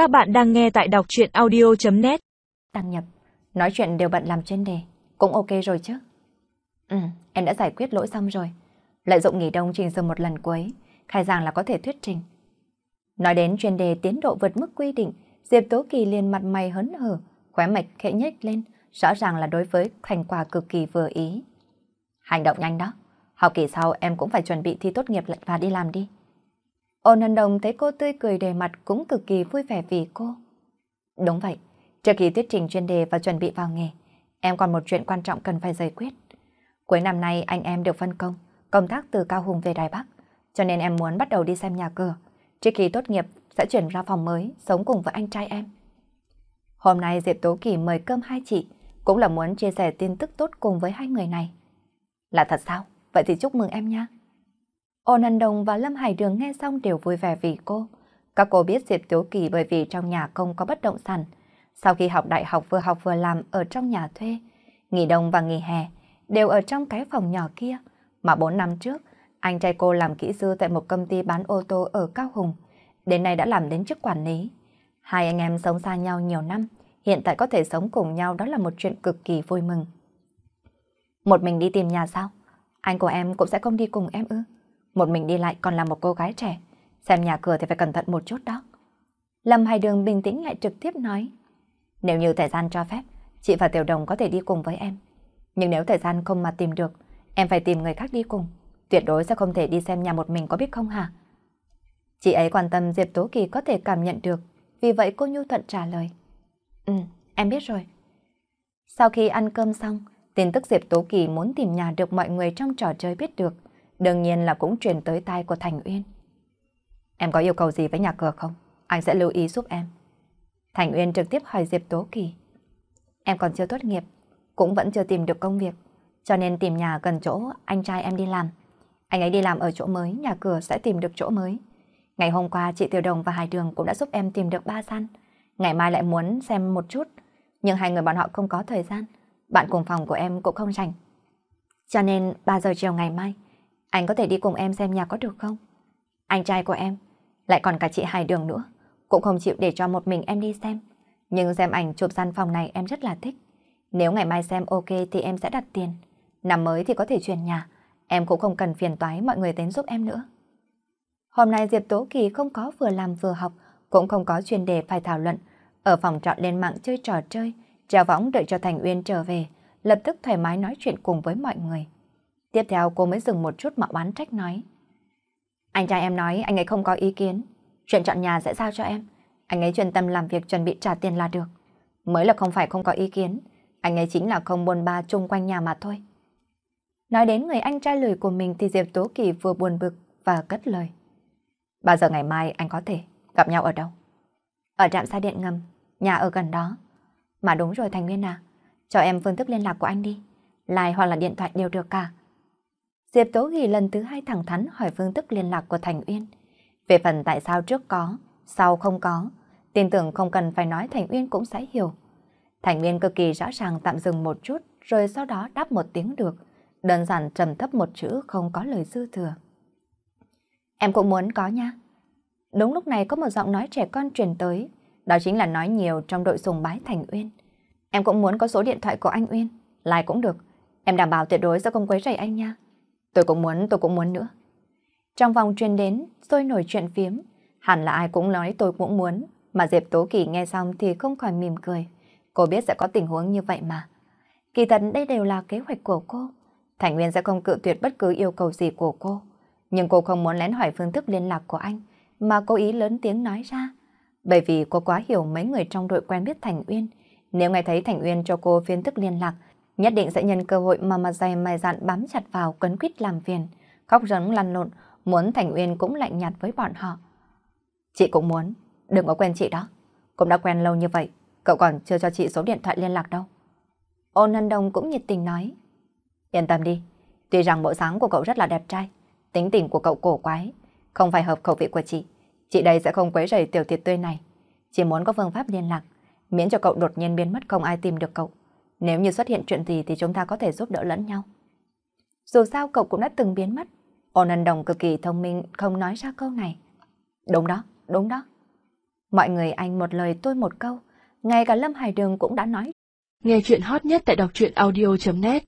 Các bạn đang nghe tại đọc chuyện audio.net Đăng nhập, nói chuyện đều bận làm chuyên đề, cũng ok rồi chứ. Ừ, em đã giải quyết lỗi xong rồi. Lợi dụng nghỉ đông trình giờ một lần cuối, khai giảng là có thể thuyết trình. Nói đến chuyên đề tiến độ vượt mức quy định, Diệp Tố Kỳ liền mặt mày hớn hở, khóe mạch khẽ nhếch lên, rõ ràng là đối với thành quả cực kỳ vừa ý. Hành động nhanh đó, học kỳ sau em cũng phải chuẩn bị thi tốt nghiệp và đi làm đi. Ôn hân đồng thấy cô tươi cười đầy mặt cũng cực kỳ vui vẻ vì cô. Đúng vậy, trước khi thuyết trình chuyên đề và chuẩn bị vào nghề, em còn một chuyện quan trọng cần phải giải quyết. Cuối năm nay anh em được phân công, công tác từ Cao Hùng về Đài Bắc, cho nên em muốn bắt đầu đi xem nhà cửa. Trước khi tốt nghiệp sẽ chuyển ra phòng mới, sống cùng với anh trai em. Hôm nay Diệp Tố Kỳ mời cơm hai chị, cũng là muốn chia sẻ tin tức tốt cùng với hai người này. Là thật sao? Vậy thì chúc mừng em nha. Ôn Ân Đồng và Lâm Hải Đường nghe xong đều vui vẻ vì cô. Các cô biết Diệp Tiếu Kỳ bởi vì trong nhà không có bất động sản. Sau khi học đại học vừa học vừa làm ở trong nhà thuê, nghỉ đông và nghỉ hè đều ở trong cái phòng nhỏ kia. Mà 4 năm trước, anh trai cô làm kỹ sư tại một công ty bán ô tô ở Cao Hùng. Đến nay đã làm đến chức quản lý. Hai anh em sống xa nhau nhiều năm, hiện tại có thể sống cùng nhau đó là một chuyện cực kỳ vui mừng. Một mình đi tìm nhà sao? Anh của em cũng sẽ không đi cùng em ư? Một mình đi lại còn là một cô gái trẻ. Xem nhà cửa thì phải cẩn thận một chút đó. Lâm Hải Đường bình tĩnh lại trực tiếp nói. Nếu như thời gian cho phép, chị và Tiểu Đồng có thể đi cùng với em. Nhưng nếu thời gian không mà tìm được, em phải tìm người khác đi cùng. Tuyệt đối sẽ không thể đi xem nhà một mình có biết không hả? Chị ấy quan tâm Diệp Tố Kỳ có thể cảm nhận được, vì vậy cô nhu thuận trả lời. Ừ, em biết rồi. Sau khi ăn cơm xong, tin tức Diệp Tố Kỳ muốn tìm nhà được mọi người trong trò chơi biết được, đương nhiên là cũng truyền tới tai của Thành Uyên. Em có yêu cầu gì với nhà cửa không? Anh sẽ lưu ý giúp em. Thành Uyên trực tiếp hỏi Diệp Tố Kỳ. Em còn chưa tốt nghiệp, cũng vẫn chưa tìm được công việc, cho nên tìm nhà gần chỗ anh trai em đi làm. Anh ấy đi làm ở chỗ mới, nhà cửa sẽ tìm được chỗ mới. Ngày hôm qua chị Tiểu Đồng và Hải Đường cũng đã giúp em tìm được ba gian. Ngày mai lại muốn xem một chút, nhưng hai người bọn họ không có thời gian. Bạn cùng phòng của em cũng không rảnh. Cho nên 3 giờ chiều ngày mai, anh có thể đi cùng em xem nhà có được không? Anh trai của em, lại còn cả chị Hải Đường nữa, cũng không chịu để cho một mình em đi xem. Nhưng xem ảnh chụp gian phòng này em rất là thích. Nếu ngày mai xem ok thì em sẽ đặt tiền. Năm mới thì có thể chuyển nhà. Em cũng không cần phiền toái mọi người đến giúp em nữa. Hôm nay Diệp Tố Kỳ không có vừa làm vừa học, cũng không có chuyên đề phải thảo luận. Ở phòng trọ lên mạng chơi trò chơi, treo võng đợi cho Thành Uyên trở về, lập tức thoải mái nói chuyện cùng với mọi người. Tiếp theo cô mới dừng một chút mà oán trách nói. Anh trai em nói anh ấy không có ý kiến. Chuyện chọn nhà sẽ giao cho em. Anh ấy chuyên tâm làm việc chuẩn bị trả tiền là được. Mới là không phải không có ý kiến. Anh ấy chính là không buồn ba chung quanh nhà mà thôi. Nói đến người anh trai lời của mình thì Diệp Tố Kỳ vừa buồn bực và cất lời. Bao giờ ngày mai anh có thể gặp nhau ở đâu? Ở trạm xa điện ngầm, nhà ở gần đó. Mà đúng rồi Thành Nguyên à, cho em phương thức liên lạc của anh đi. Lại hoặc là điện thoại đều được cả. Diệp Tố Ghi lần thứ hai thẳng thắn hỏi phương thức liên lạc của Thành Uyên. Về phần tại sao trước có, sau không có, tin tưởng không cần phải nói Thành Uyên cũng sẽ hiểu. Thành Uyên cực kỳ rõ ràng tạm dừng một chút, rồi sau đó đáp một tiếng được, đơn giản trầm thấp một chữ không có lời dư thừa. Em cũng muốn có nha. Đúng lúc này có một giọng nói trẻ con truyền tới, đó chính là nói nhiều trong đội sùng bái Thành Uyên. Em cũng muốn có số điện thoại của anh Uyên, lại cũng được. Em đảm bảo tuyệt đối sẽ không quấy rầy anh nha. Tôi cũng muốn, tôi cũng muốn nữa. Trong vòng truyền đến, tôi nổi chuyện phiếm. Hẳn là ai cũng nói tôi cũng muốn, mà Diệp Tố Kỳ nghe xong thì không khỏi mỉm cười. Cô biết sẽ có tình huống như vậy mà. Kỳ thật đây đều là kế hoạch của cô. Thành Nguyên sẽ không cự tuyệt bất cứ yêu cầu gì của cô. Nhưng cô không muốn lén hỏi phương thức liên lạc của anh, mà cố ý lớn tiếng nói ra. Bởi vì cô quá hiểu mấy người trong đội quen biết Thành Uyên. Nếu nghe thấy Thành Uyên cho cô phiên thức liên lạc, nhất định sẽ nhân cơ hội mà mặt dày mày dạn bám chặt vào cấn quýt làm phiền, khóc rống lăn lộn, muốn Thành Uyên cũng lạnh nhạt với bọn họ. Chị cũng muốn, đừng có quen chị đó. Cũng đã quen lâu như vậy, cậu còn chưa cho chị số điện thoại liên lạc đâu. Ôn Hân Đông cũng nhiệt tình nói. Yên tâm đi, tuy rằng bộ dáng của cậu rất là đẹp trai, tính tình của cậu cổ quái, không phải hợp khẩu vị của chị. Chị đây sẽ không quấy rầy tiểu tiệt tươi này. Chỉ muốn có phương pháp liên lạc, miễn cho cậu đột nhiên biến mất không ai tìm được cậu. Nếu như xuất hiện chuyện gì thì chúng ta có thể giúp đỡ lẫn nhau. Dù sao cậu cũng đã từng biến mất. Ôn ân đồng cực kỳ thông minh không nói ra câu này. Đúng đó, đúng đó. Mọi người anh một lời tôi một câu, ngay cả Lâm Hải Đường cũng đã nói. Nghe chuyện hot nhất tại đọc truyện audio.net